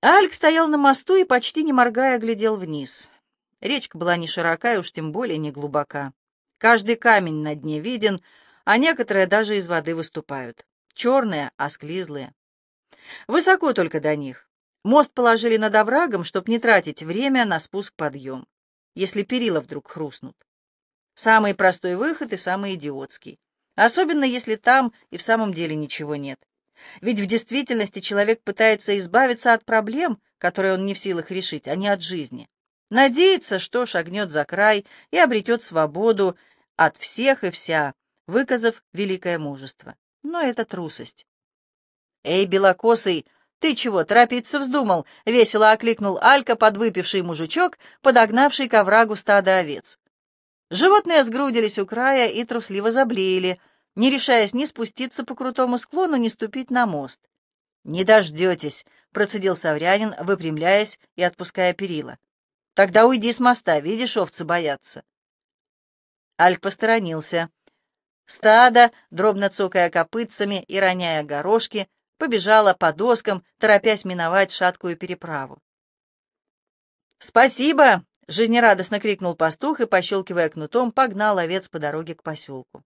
Альк стоял на мосту и, почти не моргая, глядел вниз. Речка была не широка и уж тем более не глубока. Каждый камень на дне виден, а некоторые даже из воды выступают. Черные, осклизлые. Высоко только до них. Мост положили над оврагом, чтобы не тратить время на спуск-подъем, если перила вдруг хрустнут. Самый простой выход и самый идиотский. Особенно, если там и в самом деле ничего нет. Ведь в действительности человек пытается избавиться от проблем, которые он не в силах решить, а не от жизни. Надеется, что шагнет за край и обретет свободу от всех и вся, выказав великое мужество. Но это трусость. «Эй, белокосый, ты чего, торопиться вздумал?» — весело окликнул Алька, подвыпивший мужичок, подогнавший к оврагу стадо овец. Животные сгрудились у края и трусливо заблеяли, не решаясь ни спуститься по крутому склону, ни ступить на мост. «Не дождетесь», — процедил Саврянин, выпрямляясь и отпуская перила. «Тогда уйди с моста, видишь, овцы боятся». Альк посторонился. Стадо, дробно цокая копытцами и роняя горошки, побежало по доскам, торопясь миновать шаткую переправу. «Спасибо!» — жизнерадостно крикнул пастух и, пощелкивая кнутом, погнал овец по дороге к поселку.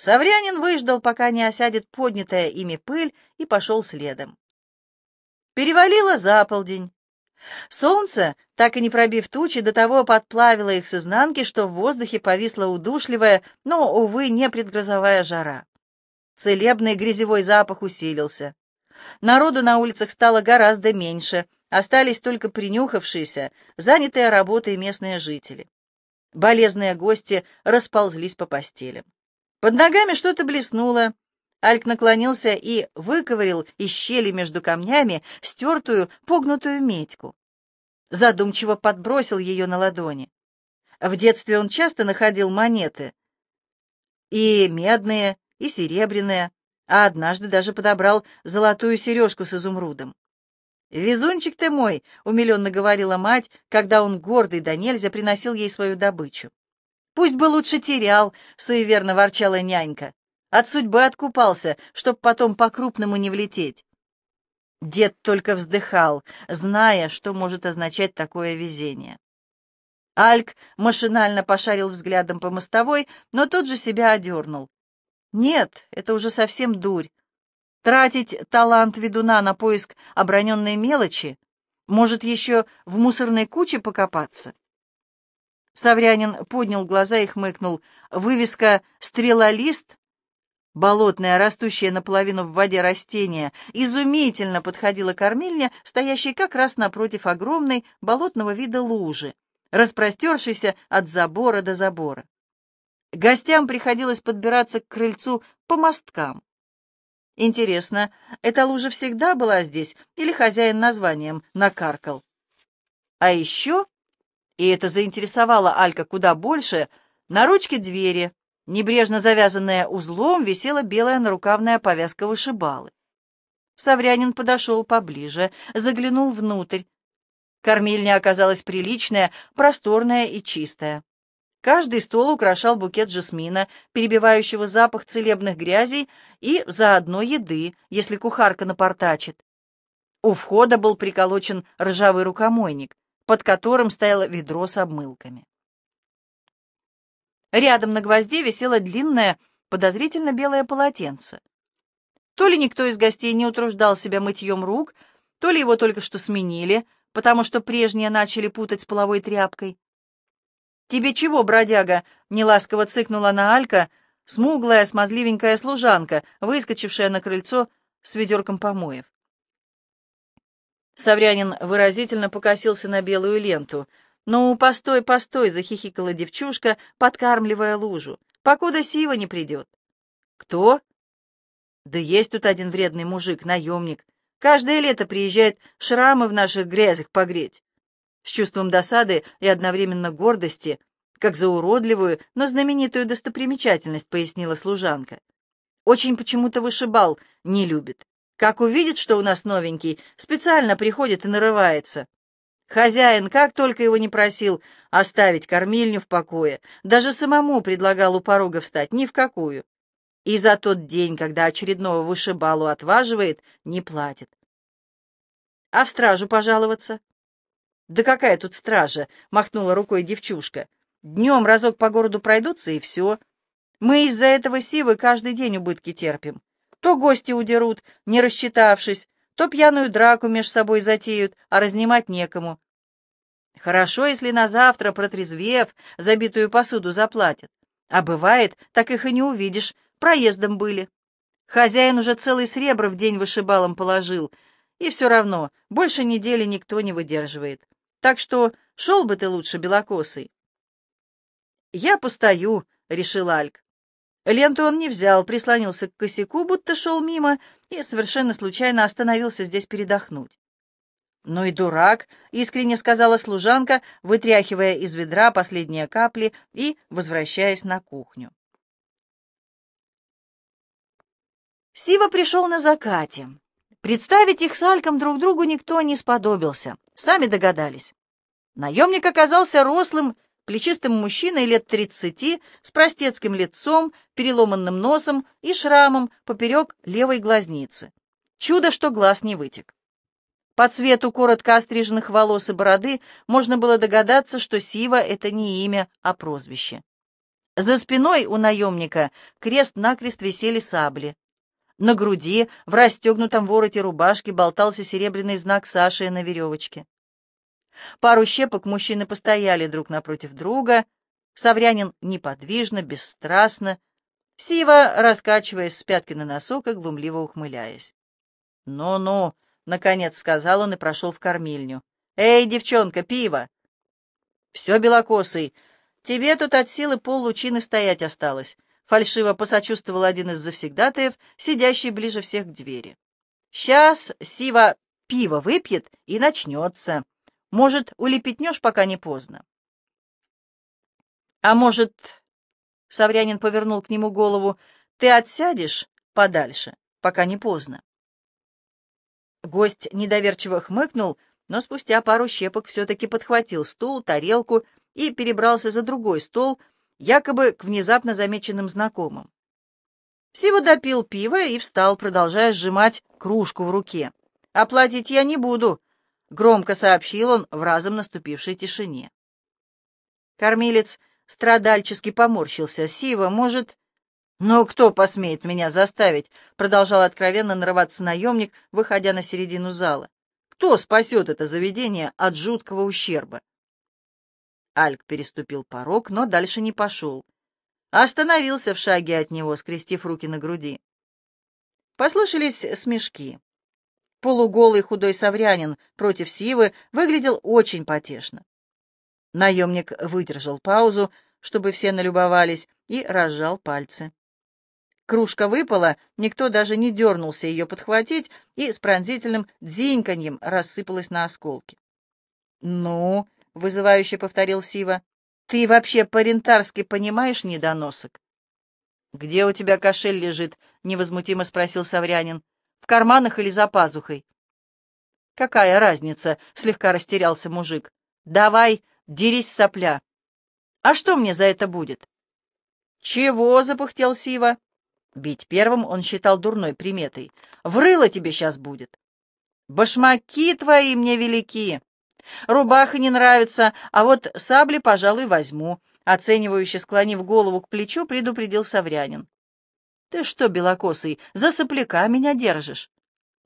Саврянин выждал, пока не осядет поднятая ими пыль, и пошел следом. Перевалило за полдень. Солнце, так и не пробив тучи, до того подплавило их с изнанки, что в воздухе повисла удушливая, но, увы, не предгрозовая жара. Целебный грязевой запах усилился. Народу на улицах стало гораздо меньше, остались только принюхавшиеся, занятые работой местные жители. Болезные гости расползлись по постелям. Под ногами что-то блеснуло. Альк наклонился и выковырил из щели между камнями стертую, погнутую медьку. Задумчиво подбросил ее на ладони. В детстве он часто находил монеты. И медные, и серебряные, а однажды даже подобрал золотую сережку с изумрудом. «Везунчик ты мой!» — умиленно говорила мать, когда он гордый да нельзя приносил ей свою добычу. Пусть бы лучше терял, — суеверно ворчала нянька. От судьбы откупался, чтоб потом по-крупному не влететь. Дед только вздыхал, зная, что может означать такое везение. Альк машинально пошарил взглядом по мостовой, но тот же себя одернул. Нет, это уже совсем дурь. Тратить талант ведуна на поиск оброненной мелочи, может еще в мусорной куче покопаться. Саврянин поднял глаза и хмыкнул. Вывеска «Стрелолист» Болотное, растущее наполовину в воде растение, изумительно подходила кормильня, стоящей как раз напротив огромной болотного вида лужи, распростершейся от забора до забора. Гостям приходилось подбираться к крыльцу по мосткам. Интересно, эта лужа всегда была здесь или хозяин названием накаркал? А еще и это заинтересовало Алька куда больше, на ручке двери, небрежно завязанная узлом, висела белая нарукавная повязка вышибалы. Саврянин подошел поближе, заглянул внутрь. Кормильня оказалась приличная, просторная и чистая. Каждый стол украшал букет жасмина, перебивающего запах целебных грязей и заодно еды, если кухарка напортачит. У входа был приколочен ржавый рукомойник под которым стояло ведро с обмылками. Рядом на гвозде висело длинное, подозрительно белое полотенце. То ли никто из гостей не утруждал себя мытьем рук, то ли его только что сменили, потому что прежние начали путать с половой тряпкой. «Тебе чего, бродяга?» — неласково цыкнула на Алька, смуглая, смазливенькая служанка, выскочившая на крыльцо с ведерком помоев. Саврянин выразительно покосился на белую ленту. «Ну, постой, постой!» — захихикала девчушка, подкармливая лужу. «Покуда Сива не придет». «Кто?» «Да есть тут один вредный мужик, наемник. Каждое лето приезжает шрамы в наших грязях погреть». С чувством досады и одновременно гордости, как за уродливую, но знаменитую достопримечательность, пояснила служанка. «Очень почему-то вышибал, не любит. Как увидит, что у нас новенький, специально приходит и нарывается. Хозяин, как только его не просил оставить кормильню в покое, даже самому предлагал у порога встать ни в какую. И за тот день, когда очередного вышибалу отваживает, не платит. А в стражу пожаловаться? Да какая тут стража? Махнула рукой девчушка. Днем разок по городу пройдутся, и все. Мы из-за этого сивы каждый день убытки терпим. То гости удерут, не рассчитавшись, то пьяную драку меж собой затеют, а разнимать некому. Хорошо, если на завтра, протрезвев, забитую посуду заплатят. А бывает, так их и не увидишь, проездом были. Хозяин уже целый сребро в день вышибалом положил, и все равно больше недели никто не выдерживает. Так что шел бы ты лучше белокосый. «Я постою», — решил Альк. Ленту он не взял, прислонился к косяку, будто шел мимо, и совершенно случайно остановился здесь передохнуть. «Ну и дурак», — искренне сказала служанка, вытряхивая из ведра последние капли и возвращаясь на кухню. Сива пришел на закате. Представить их с Альком друг другу никто не сподобился, сами догадались. Наемник оказался рослым, плечистым мужчиной лет тридцати, с простецким лицом, переломанным носом и шрамом поперек левой глазницы. Чудо, что глаз не вытек. По цвету коротко остриженных волос и бороды можно было догадаться, что Сива — это не имя, а прозвище. За спиной у наемника крест-накрест висели сабли. На груди, в расстегнутом вороте рубашки, болтался серебряный знак Саши на веревочке. Пару щепок мужчины постояли друг напротив друга. Саврянин неподвижно, бесстрастно. Сива, раскачиваясь с пятки на носок и глумливо ухмыляясь. «Ну-ну», — наконец сказал он и прошел в кормильню. «Эй, девчонка, пиво!» «Все, белокосый, тебе тут от силы пол лучины стоять осталось», — фальшиво посочувствовал один из завсегдатаев, сидящий ближе всех к двери. «Сейчас Сива пиво выпьет и начнется. Может, улепетнешь, пока не поздно. А может, — Саврянин повернул к нему голову, — ты отсядешь подальше, пока не поздно. Гость недоверчиво хмыкнул, но спустя пару щепок все-таки подхватил стул, тарелку и перебрался за другой стол, якобы к внезапно замеченным знакомым. Сиво допил пиво и встал, продолжая сжимать кружку в руке. «Оплатить я не буду», — громко сообщил он в разом наступившей тишине. Кормилец страдальчески поморщился. «Сива, может...» «Но кто посмеет меня заставить?» — продолжал откровенно нарываться наемник, выходя на середину зала. «Кто спасет это заведение от жуткого ущерба?» Альк переступил порог, но дальше не пошел. Остановился в шаге от него, скрестив руки на груди. Послышались смешки. Полуголый худой саврянин против Сивы выглядел очень потешно. Наемник выдержал паузу, чтобы все налюбовались, и разжал пальцы. Кружка выпала, никто даже не дернулся ее подхватить, и с пронзительным дзиньканьем рассыпалась на осколки. «Ну», — вызывающе повторил Сива, — «ты вообще по-рентарски понимаешь недоносок?» «Где у тебя кошель лежит?» — невозмутимо спросил Саврянин. В карманах или за пазухой? Какая разница? Слегка растерялся мужик. Давай, дерись, сопля. А что мне за это будет? Чего? запыхтел Сива. Бить первым он считал дурной приметой. Врыло тебе сейчас будет. Башмаки твои мне велики. Рубаха не нравится, а вот сабли, пожалуй, возьму. Оценивающе склонив голову к плечу, предупредил Саврянин. «Ты что, белокосый, за сопляка меня держишь?»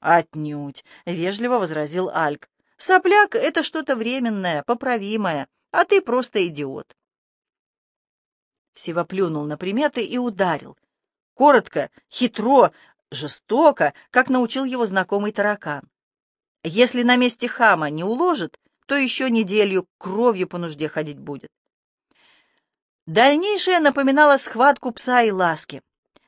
«Отнюдь», — вежливо возразил Альк. «Сопляк — это что-то временное, поправимое, а ты просто идиот». Сива плюнул на приметы и ударил. Коротко, хитро, жестоко, как научил его знакомый таракан. Если на месте хама не уложит, то еще неделю кровью по нужде ходить будет. Дальнейшее напоминало схватку пса и ласки.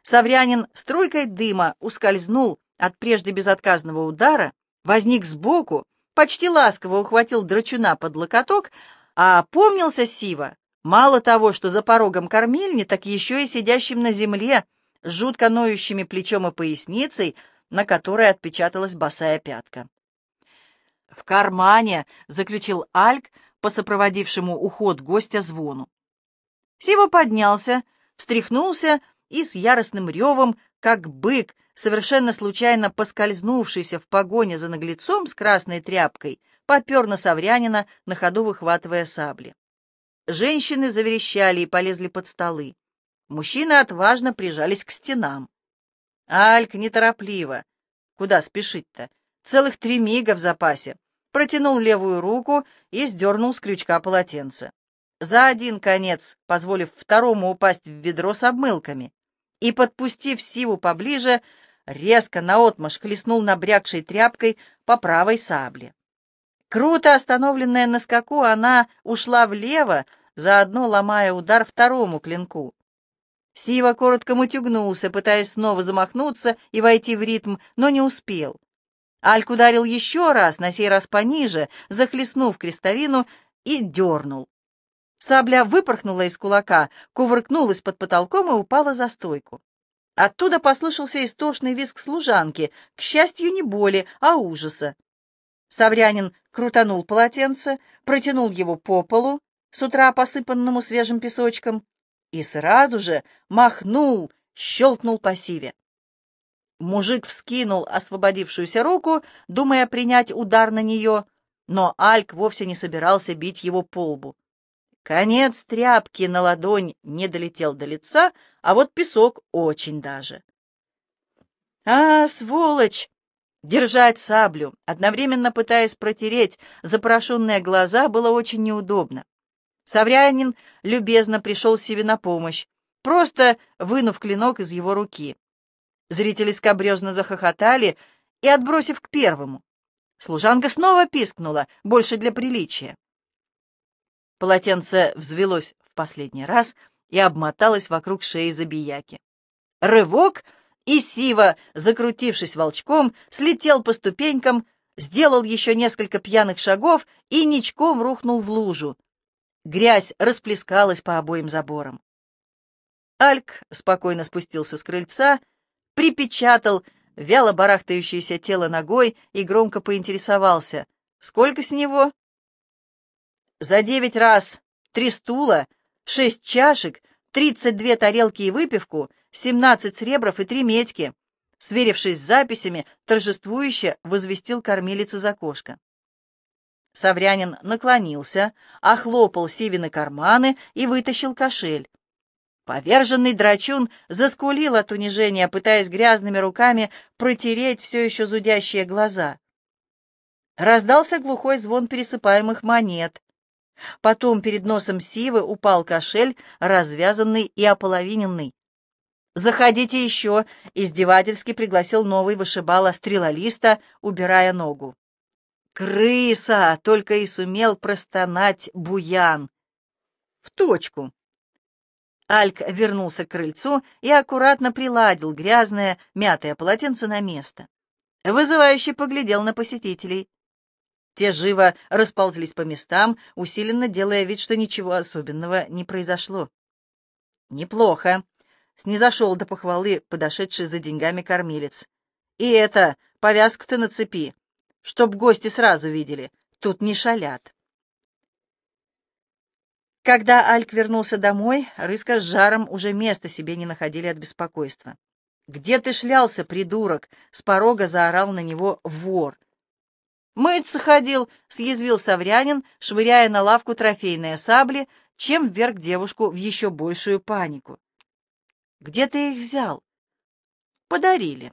Саврянин струйкой дыма ускользнул от прежде безотказного удара, возник сбоку, почти ласково ухватил драчуна под локоток, а опомнился Сива, мало того, что за порогом кормильни, так еще и сидящим на земле, жутко ноющими плечом и поясницей, на которой отпечаталась босая пятка. «В кармане!» — заключил Альк по сопроводившему уход гостя звону. Сива поднялся, встряхнулся и с яростным ревом, как бык, совершенно случайно поскользнувшийся в погоне за наглецом с красной тряпкой, попер на Саврянина, на ходу выхватывая сабли. Женщины заверещали и полезли под столы. Мужчины отважно прижались к стенам. Альк неторопливо. Куда спешить-то? Целых три мига в запасе. Протянул левую руку и сдернул с крючка полотенце. За один конец, позволив второму упасть в ведро с обмылками. И, подпустив Сиву поближе, резко наотмашь хлестнул набрякшей тряпкой по правой сабле. Круто остановленная на скаку, она ушла влево, заодно ломая удар второму клинку. Сива коротко мутюгнулся, пытаясь снова замахнуться и войти в ритм, но не успел. Альк ударил еще раз, на сей раз пониже, захлестнув крестовину, и дернул. Сабля выпорхнула из кулака, кувыркнулась под потолком и упала за стойку. Оттуда послышался истошный визг служанки, к счастью, не боли, а ужаса. Саврянин крутанул полотенце, протянул его по полу, с утра посыпанному свежим песочком, и сразу же махнул, щелкнул по сиве. Мужик вскинул освободившуюся руку, думая принять удар на нее, но Альк вовсе не собирался бить его по лбу. Конец тряпки на ладонь не долетел до лица, а вот песок очень даже. «А, сволочь!» Держать саблю, одновременно пытаясь протереть запорошенные глаза, было очень неудобно. Саврянин любезно пришел себе на помощь, просто вынув клинок из его руки. Зрители скобрезно захохотали и, отбросив к первому, служанка снова пискнула, больше для приличия. Полотенце взвелось в последний раз и обмоталось вокруг шеи забияки. Рывок, и Сива, закрутившись волчком, слетел по ступенькам, сделал еще несколько пьяных шагов и ничком рухнул в лужу, Грязь расплескалась по обоим заборам. Альк спокойно спустился с крыльца, припечатал вяло барахтающееся тело ногой и громко поинтересовался. «Сколько с него?» «За девять раз три стула, шесть чашек, тридцать две тарелки и выпивку, семнадцать сребров и три медьки», сверившись с записями, торжествующе возвестил кормилица из окошка. Саврянин наклонился, охлопал Сивины карманы и вытащил кошель. Поверженный драчун заскулил от унижения, пытаясь грязными руками протереть все еще зудящие глаза. Раздался глухой звон пересыпаемых монет. Потом перед носом Сивы упал кошель, развязанный и ополовиненный. «Заходите еще!» — издевательски пригласил новый вышибала стрелолиста, убирая ногу. «Крыса!» — только и сумел простонать Буян. «В точку!» Альк вернулся к крыльцу и аккуратно приладил грязное, мятое полотенце на место. Вызывающе поглядел на посетителей. Те живо расползлись по местам, усиленно делая вид, что ничего особенного не произошло. «Неплохо!» — снизошел до похвалы подошедший за деньгами кормилец. «И это, повязку-то на цепи, чтоб гости сразу видели, тут не шалят. Когда Альк вернулся домой, Рыска с Жаром уже места себе не находили от беспокойства. «Где ты шлялся, придурок?» — с порога заорал на него вор. «Мыться ходил», — съязвил Саврянин, швыряя на лавку трофейные сабли, чем вверг девушку в еще большую панику. «Где ты их взял?» «Подарили».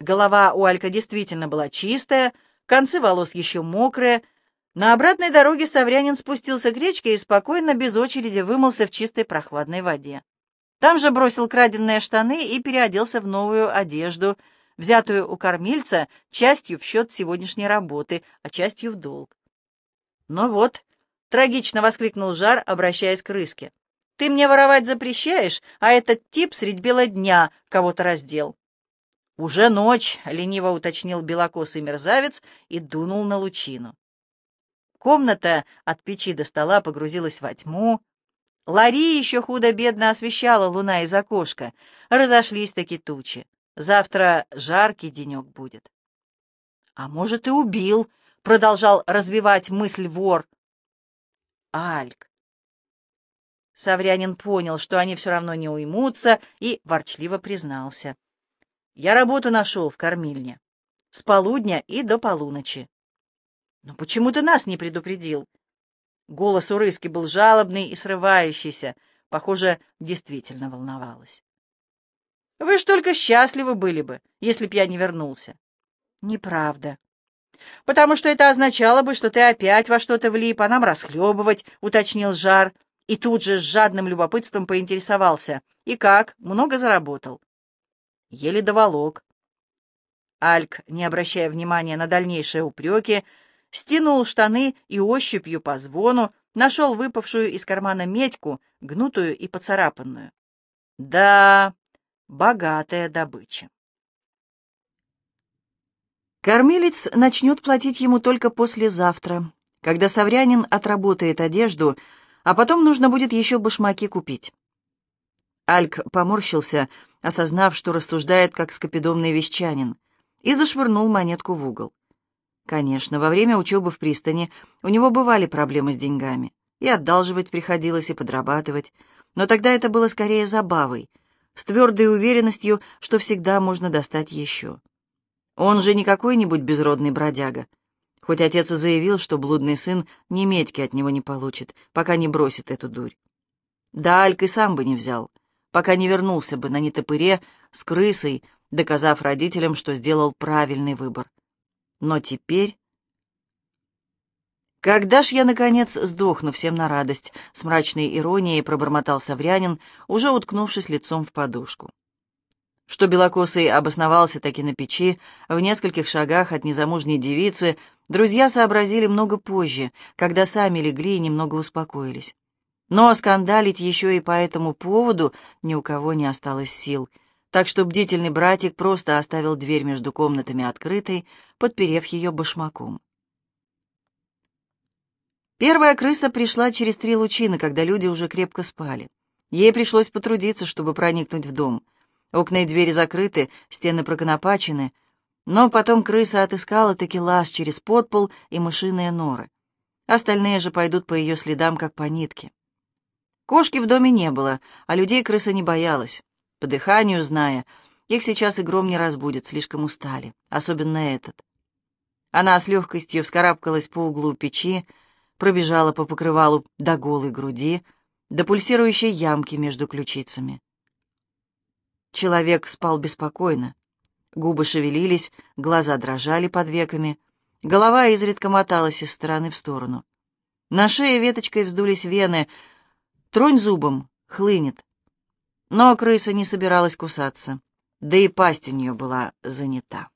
Голова у Алька действительно была чистая, концы волос еще мокрые. На обратной дороге Саврянин спустился к речке и спокойно, без очереди, вымылся в чистой прохладной воде. Там же бросил краденные штаны и переоделся в новую одежду, взятую у кормильца частью в счет сегодняшней работы, а частью в долг. «Ну вот», — трагично воскликнул Жар, обращаясь к Рыске, — «ты мне воровать запрещаешь, а этот тип средь бела дня кого-то раздел». «Уже ночь», — лениво уточнил белокосый мерзавец и дунул на лучину. Комната от печи до стола погрузилась во тьму. Лари еще худо-бедно освещала луна из окошка. Разошлись таки тучи. Завтра жаркий денек будет. «А может, и убил», — продолжал развивать мысль вор. «Альк, Саврянин понял, что они все равно не уймутся, и ворчливо признался. «Я работу нашел в кормильне. С полудня и до полуночи». «Но почему ты нас не предупредил?» Голос у Рыски был жалобный и срывающийся. Похоже, действительно волновалась. «Вы ж только счастливы были бы, если б я не вернулся». «Неправда», «Потому что это означало бы, что ты опять во что-то влип, а нам расхлебывать», — уточнил Жар, и тут же с жадным любопытством поинтересовался. «И как? Много заработал?» Еле доволок. Альк, не обращая внимания на дальнейшие упреки, стянул штаны и ощупью по звону нашел выпавшую из кармана медьку, гнутую и поцарапанную. Да, богатая добыча. Кормилец начнет платить ему только послезавтра, когда Саврянин отработает одежду, а потом нужно будет еще башмаки купить. Альк поморщился, осознав, что рассуждает как скопидомный вещанин, и зашвырнул монетку в угол. Конечно, во время учебы в пристани у него бывали проблемы с деньгами, и одалживать приходилось, и подрабатывать, но тогда это было скорее забавой, с твердой уверенностью, что всегда можно достать еще. Он же не какой-нибудь безродный бродяга. Хоть отец и заявил, что блудный сын ни медьки от него не получит, пока не бросит эту дурь. Да Альк и сам бы не взял, пока не вернулся бы на нетопыре с крысой, доказав родителям, что сделал правильный выбор. Но теперь... «Когда ж я, наконец, сдохну всем на радость?» — с мрачной иронией пробормотал Саврянин, уже уткнувшись лицом в подушку. Что Белокосый обосновался таки на печи, в нескольких шагах от незамужней девицы, друзья сообразили много позже, когда сами легли и немного успокоились. Но скандалить еще и по этому поводу ни у кого не осталось сил, так что бдительный братик просто оставил дверь между комнатами открытой, подперев ее башмаком. Первая крыса пришла через три лучины, когда люди уже крепко спали. Ей пришлось потрудиться, чтобы проникнуть в дом — Окна и двери закрыты, стены проконопачены, но потом крыса отыскала таки лаз через подпол и мышиные норы. Остальные же пойдут по ее следам, как по нитке. Кошки в доме не было, а людей крыса не боялась. По дыханию зная, их сейчас и гром не разбудит, слишком устали, особенно этот. Она с легкостью вскарабкалась по углу печи, пробежала по покрывалу до голой груди, до пульсирующей ямки между ключицами. Человек спал беспокойно. Губы шевелились, глаза дрожали под веками, голова изредка моталась из стороны в сторону. На шее веточкой вздулись вены. Тронь зубом, хлынет. Но крыса не собиралась кусаться, да и пасть у нее была занята.